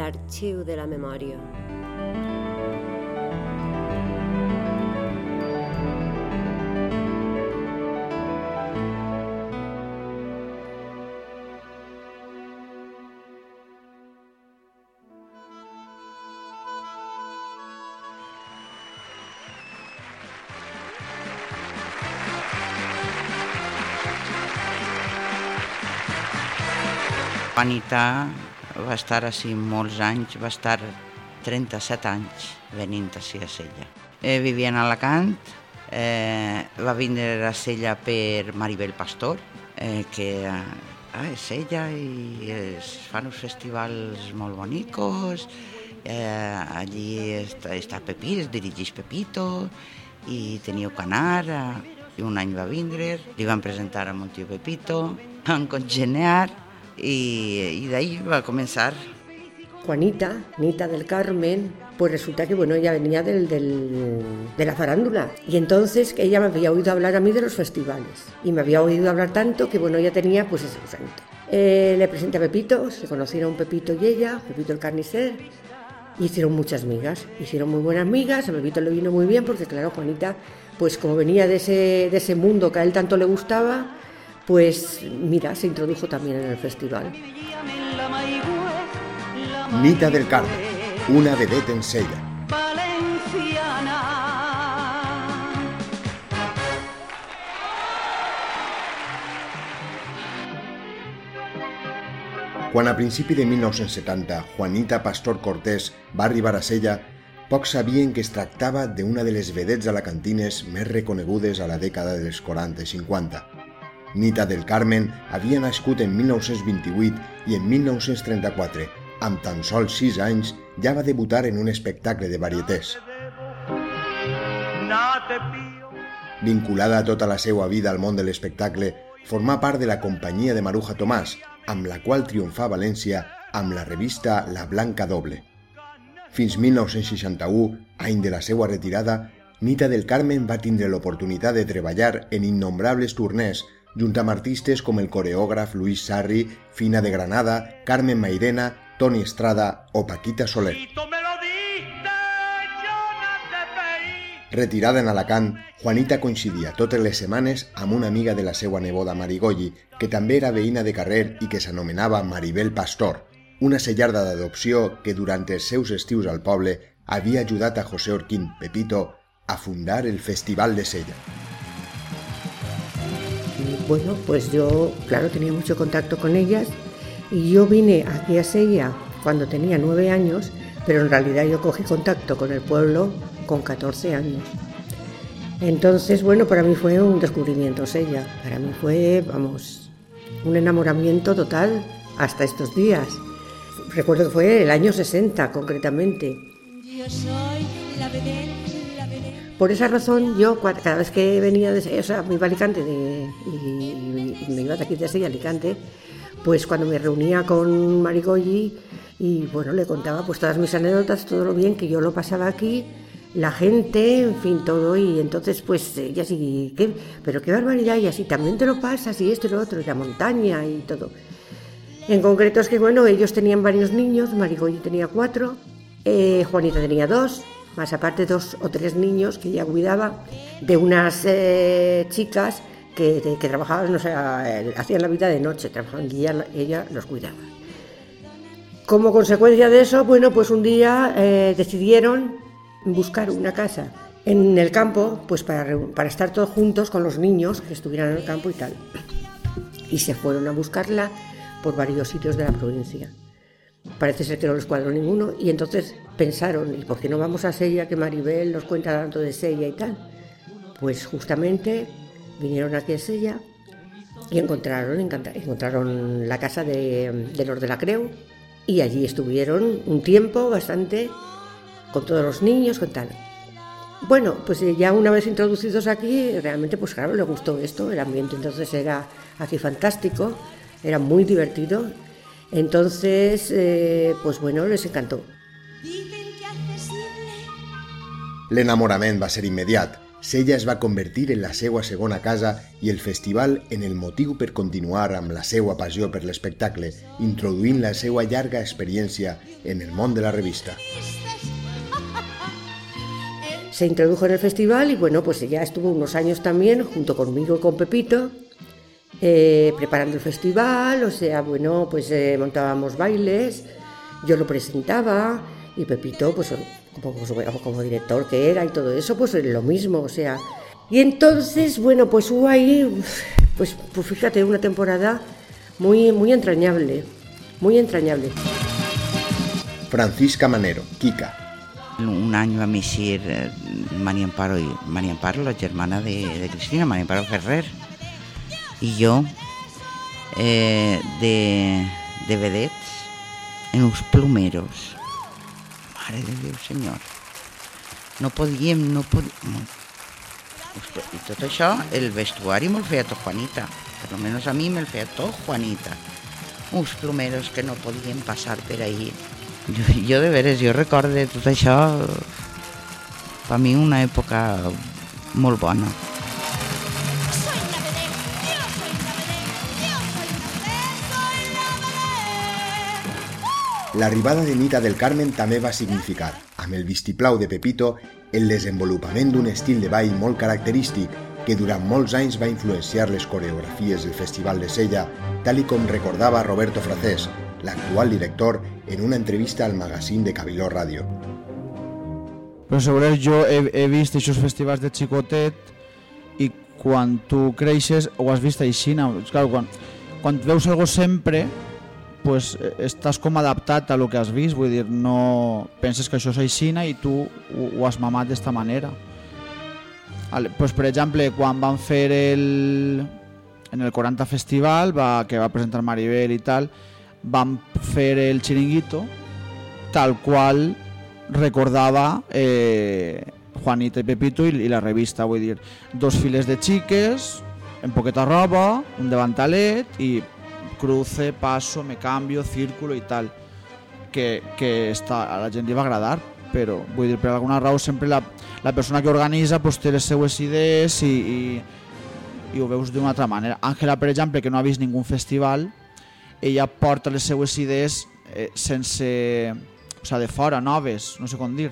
l'arxiu de la memòria. Juanita va estar així molts anys, va estar 37 anys venint així a Sella. Eh, vivia a Alacant, eh, va vindre a Sella per Maribel Pastor, eh, que ah, és Sella i es fan uns festivals molt bonicos, eh, allí està, està Pepí, es dirigeix Pepito, i teniu que anar, eh, i un any va vindre, li van presentar a mon tio Pepito, van congeniar, y, y de ahí va a comenzar. Juanita, Nita del Carmen, pues resulta que bueno, ella venía del, del, de la farándula y entonces ella me había oído hablar a mí de los festivales y me había oído hablar tanto que bueno, ella tenía pues ese santo. Eh, le presenté a Pepito, se conocieron Pepito y ella, Pepito el carnicer, hicieron muchas migas, hicieron muy buenas migas, a Pepito le vino muy bien porque claro, Juanita, pues como venía de ese, de ese mundo que a él tanto le gustaba, pues mira, se introdujo también en el festival. Nita del Carmen, una vedette en Sella. Quan a principi de 1970 Juanita Pastor Cortés va arribar a Sella, pocs sabien que es tractava d'una de les vedets alacantines més reconegudes a la dècada dels 40 i 50. Nita del Carmen havia nascut en 1928 i en 1934, amb tan sols 6 anys, ja va debutar en un espectacle de varietés. Vinculada tota la seva vida al món de l'espectacle, formà part de la companyia de Maruja Tomàs, amb la qual triomfà a València amb la revista La Blanca Doble. Fins 1961, any de la seva retirada, Nita del Carmen va tindre l'oportunitat de treballar en innombrables turners junt amb artistes com el coreògraf Luis Sarri, Fina de Granada, Carmen Mairena, Toni Estrada o Paquita Soler. Retirada en Alacant, Juanita coincidia totes les setmanes amb una amiga de la seva neboda Marigolli, que també era veïna de carrer i que s'anomenava Maribel Pastor, una sellarda d'adopció que durant els seus estius al poble havia ajudat a José Orquín Pepito a fundar el Festival de Sella. Bueno, pues yo, claro, tenía mucho contacto con ellas y yo vine aquí a Sella cuando tenía nueve años, pero en realidad yo cogí contacto con el pueblo con 14 años. Entonces, bueno, para mí fue un descubrimiento Sella, para mí fue, vamos, un enamoramiento total hasta estos días. Recuerdo que fue el año 60 concretamente. Por esa razón, yo cada vez que venía de o sea, me Alicante de, y, me iba de aquí desde Alicante, pues cuando me reunía con Marigoyi y bueno, le contaba pues todas mis anécdotas, todo lo bien que yo lo pasaba aquí, la gente, en fin, todo, y entonces pues ella sí, ¿qué? pero qué barbaridad, y así también te lo pasas, y esto y lo otro, y la montaña y todo. En concreto es que bueno, ellos tenían varios niños, Marigoyi tenía cuatro, eh, Juanita tenía dos, más aparte dos o tres niños que ella cuidaba de unas eh, chicas que, que, trabajaban, o sea, hacían la vida de noche, trabajaban y ella, los cuidaba. Como consecuencia de eso, bueno, pues un día eh, decidieron buscar una casa en el campo, pues para, para estar todos juntos con los niños que estuvieran en el campo y tal. Y se fueron a buscarla por varios sitios de la provincia. Parece ser que no les cuadró ninguno y entonces pensaron, ¿y por qué no vamos a Sella que Maribel nos cuenta tanto de Sella y tal? Pues justamente vinieron aquí a Sella y encontraron, encontraron la casa de, los de la Creu y allí estuvieron un tiempo bastante con todos los niños, con tal. Bueno, pues ya una vez introducidos aquí, realmente pues claro, le gustó esto, el ambiente entonces era aquí fantástico, era muy divertido entonces, eh, pues bueno, les encantó. L'enamorament va ser immediat Sella es va convertir en la seua segona casa i el festival en el motiu per continuar amb la seua passió per l'espectacle, introduint la seua llarga experiència en el món de la revista. Se introdujo en el festival y bueno, pues ella estuvo unos años también junto conmigo y con Pepito eh, preparando el festival, o sea, bueno, pues eh, montábamos bailes, yo lo presentaba y Pepito, pues como, como, director que era y todo eso, pues lo mismo, o sea. Y entonces, bueno, pues hubo ahí, pues, pues fíjate, una temporada muy, muy entrañable, muy entrañable. Francisca Manero, Kika. Un año a misir eh, María Amparo, y, María Amparo, la hermana de, de Cristina, María Amparo Ferrer, y yo eh, de, de vedets en uns plumeros. Mare de Déu, senyor. No podíem, no podíem... No. I tot això, el vestuari me'l feia tot Juanita. Per almenys a mi me'l feia tot Juanita. Uns plumeros que no podien passar per ahí. Jo, jo de veres, jo recorde tot això, per mi una època molt bona. L'arribada de Nita del Carmen també va significar, amb el vistiplau de Pepito, el desenvolupament d'un estil de ball molt característic que durant molts anys va influenciar les coreografies del Festival de Sella, tal i com recordava Roberto Fracés, l'actual director, en una entrevista al magazín de Cabiló Ràdio. Però segurament jo he, he vist aquests festivals de xicotet i quan tu creixes ho has vist així, clar, quan, quan veus algo sempre pues, eh, estàs com adaptat a lo que has vist, vull dir, no penses que això és aixina i tu ho, ho has mamat d'esta manera. Pues, per exemple, quan van fer el, en el 40 Festival, va, que va presentar Maribel i tal, van fer el xiringuito tal qual recordava eh, Juanita i Pepito i, i la revista, vull dir, dos files de xiques, en poqueta roba, un davantalet i cruce, paso, me cambio, círculo i tal que, que està, a la gent li va agradar però vull dir, per alguna raó sempre la, la persona que organitza pues, té les seues idees i, i, i ho veus d'una altra manera. Àngela, per exemple, que no ha vist ningú festival, ella porta les seues idees eh, sense... O sigui, de fora, noves, no sé com dir,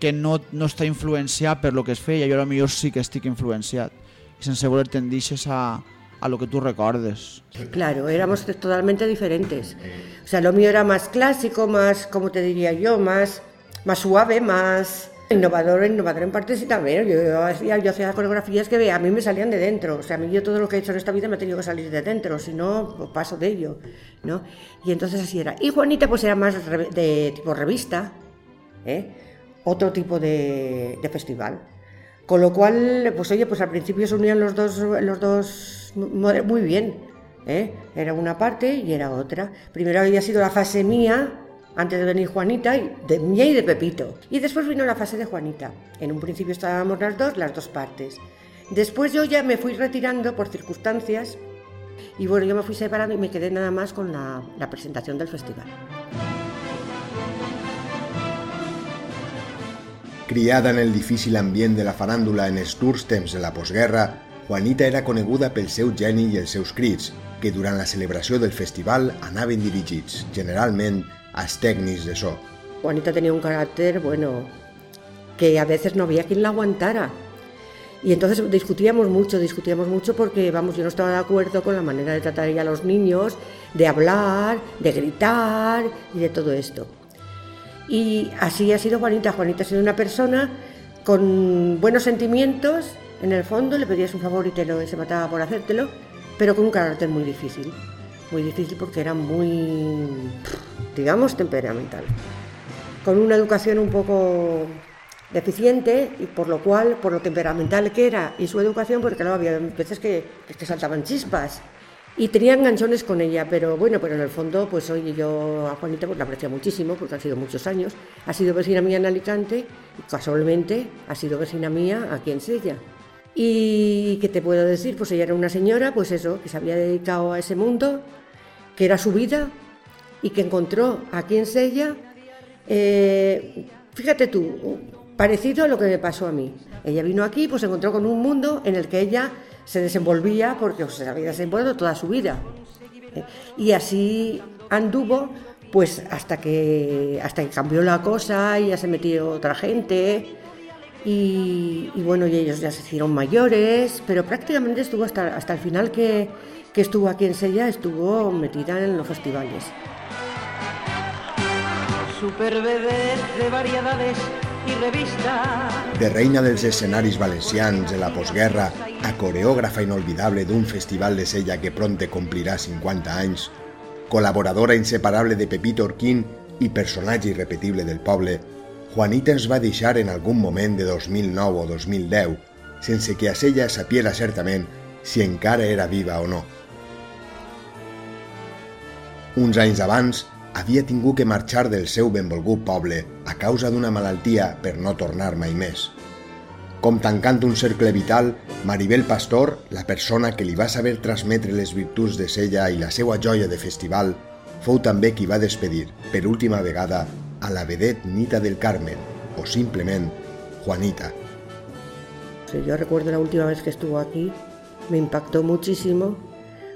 que no, no està influenciat per lo que es feia, jo potser sí que estic influenciat, i sense voler tendixes a, a lo que tú recordes. Claro, éramos totalmente diferentes. O sea, lo mío era más clásico, más, como te diría yo, más, más suave, más innovador, innovador en parte sí también. Yo, hacía, yo hacía coreografías que a mí me salían de dentro. O sea, a mí yo todo lo que he hecho en esta vida me ha tenido que salir de dentro, si no, pues paso de ello. ¿no? Y entonces así era. Y Juanita pues era más de tipo revista, ¿eh? otro tipo de, de festival. Con lo cual, pues oye, pues al principio se unían los dos, los dos muy bien. ¿eh? Era una parte y era otra. Primero había sido la fase mía, antes de venir Juanita, de mía y de Pepito. Y después vino la fase de Juanita. En un principio estábamos las dos, las dos partes. Después yo ya me fui retirando por circunstancias y bueno, yo me fui separando y me quedé nada más con la presentación del festival. Criada en el difícil ambient de la farándula en els durs temps de la posguerra, Juanita era coneguda pel seu geni i els seus crits, que durant la celebració del festival anaven dirigits, generalment, als tècnics de so. Juanita tenía un carácter, bueno, que a veces no había quien la aguantara. Y entonces discutíamos mucho, discutíamos mucho porque, vamos, yo no estaba de acuerdo con la manera de tratar a los niños, de hablar, de gritar y de todo esto. Y así ha sido Juanita. Juanita ha sido una persona con buenos sentimientos en el fondo le pedías un favor y te lo, se mataba por hacértelo, pero con un carácter muy difícil. Muy difícil porque era muy, digamos, temperamental. Con una educación un poco deficiente y por lo cual, por lo temperamental que era y su educación, porque claro, había veces que, que saltaban chispas y tenían ganchones con ella, pero bueno, pero en el fondo, pues oye, yo a Juanita pues, la aprecio muchísimo porque han sido muchos años. Ha sido vecina mía en Alicante y casualmente ha sido vecina mía aquí en Sella. Y qué te puedo decir, pues ella era una señora, pues eso, que se había dedicado a ese mundo, que era su vida y que encontró aquí en Sella, eh, fíjate tú, parecido a lo que me pasó a mí. Ella vino aquí, pues se encontró con un mundo en el que ella se desenvolvía porque se había desenvuelto toda su vida. ¿eh? Y así anduvo pues hasta que hasta que cambió la cosa y ya se metió otra gente y, bueno y ellos ya se hicieron mayores pero prácticamente estuvo hasta, hasta el final que, que estuvo aquí en Sella estuvo metida en los festivales super de variedades i revista. De reina dels escenaris valencians de la postguerra a coreògrafa inolvidable d'un festival de sella que pronte complirà 50 anys, col·laboradora inseparable de Pepito Orquín i personatge irrepetible del poble, Juanita ens va deixar en algun moment de 2009 o 2010, sense que a ella sapiera certament si encara era viva o no. Uns anys abans, havia tingut que marxar del seu benvolgut poble a causa d'una malaltia per no tornar mai més. Com tancant un cercle vital, Maribel Pastor, la persona que li va saber transmetre les virtuts de sella i la seva joia de festival, fou també qui va despedir, per última vegada, a la vedet Nita del Carmen, o simplement Juanita. Yo recuerdo la última vez que estuvo aquí, me impactó muchísimo,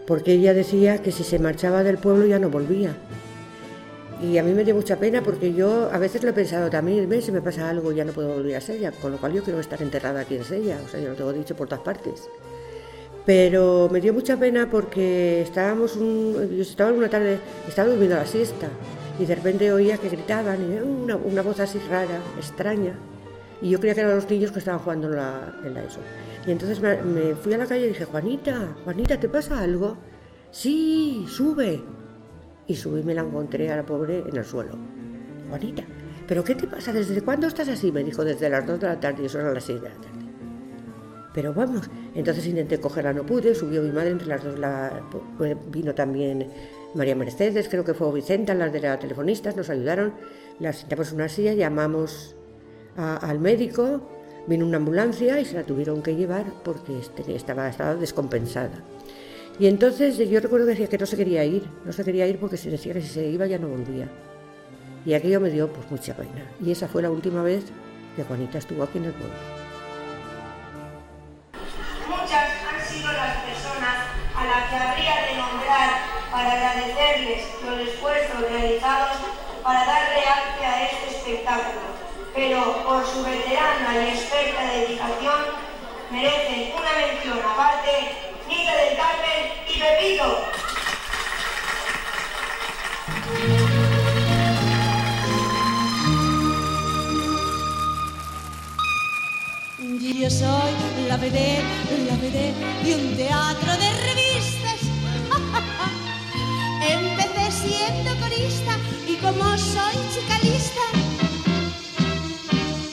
porque ella decía que si se marchaba del pueblo ya no volvía, Y a mí me dio mucha pena porque yo a veces lo he pensado también, si me pasa algo ya no puedo volver a Sella, con lo cual yo quiero estar enterrada aquí en Sella, o sea, yo lo tengo dicho por todas partes. Pero me dio mucha pena porque estábamos, un, yo estaba una tarde, estaba durmiendo la siesta y de repente oía que gritaban y una, una voz así rara, extraña. Y yo creía que eran los niños que estaban jugando en la, en la ESO. Y entonces me, me fui a la calle y dije, Juanita, Juanita, ¿te pasa algo? Sí, sube y subí me la encontré a la pobre en el suelo. Juanita, ¿pero qué te pasa? ¿Desde cuándo estás así? Me dijo, desde las 2 de la tarde y eso eran las 6 de la tarde. Pero vamos, entonces intenté cogerla, no pude, subió mi madre entre las dos, la, pues, vino también María Mercedes, creo que fue Vicenta, las de las telefonistas, nos ayudaron, la sentamos en una silla, llamamos al médico, vino una ambulancia y se la tuvieron que llevar porque este, estaba, estaba descompensada. Y entonces yo recuerdo que decía que no se quería ir, no se quería ir porque se decía que si se iba ya no volvía. Y aquello me dio pues mucha pena. Y esa fue la última vez que Juanita estuvo aquí en el pueblo. Muchas han sido las personas a las que habría de nombrar para agradecerles los esfuerzos realizados para dar realce a este espectáculo, pero por su veterana y experta dedicación merecen Yo soy la vedette, la vedette de un teatro de revistas. Empecé siendo corista y como soy chicalista,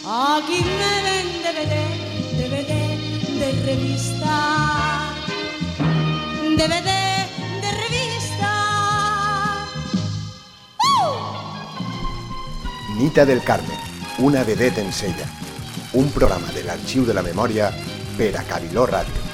aquí me ven de vedette, de vedette, de revista. DVD de revista. Nita del Carmen, una vedette en sella. Un programa de l'Arxiu de la Memòria per a Cabiló Ràdio.